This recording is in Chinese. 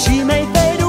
喜梅悲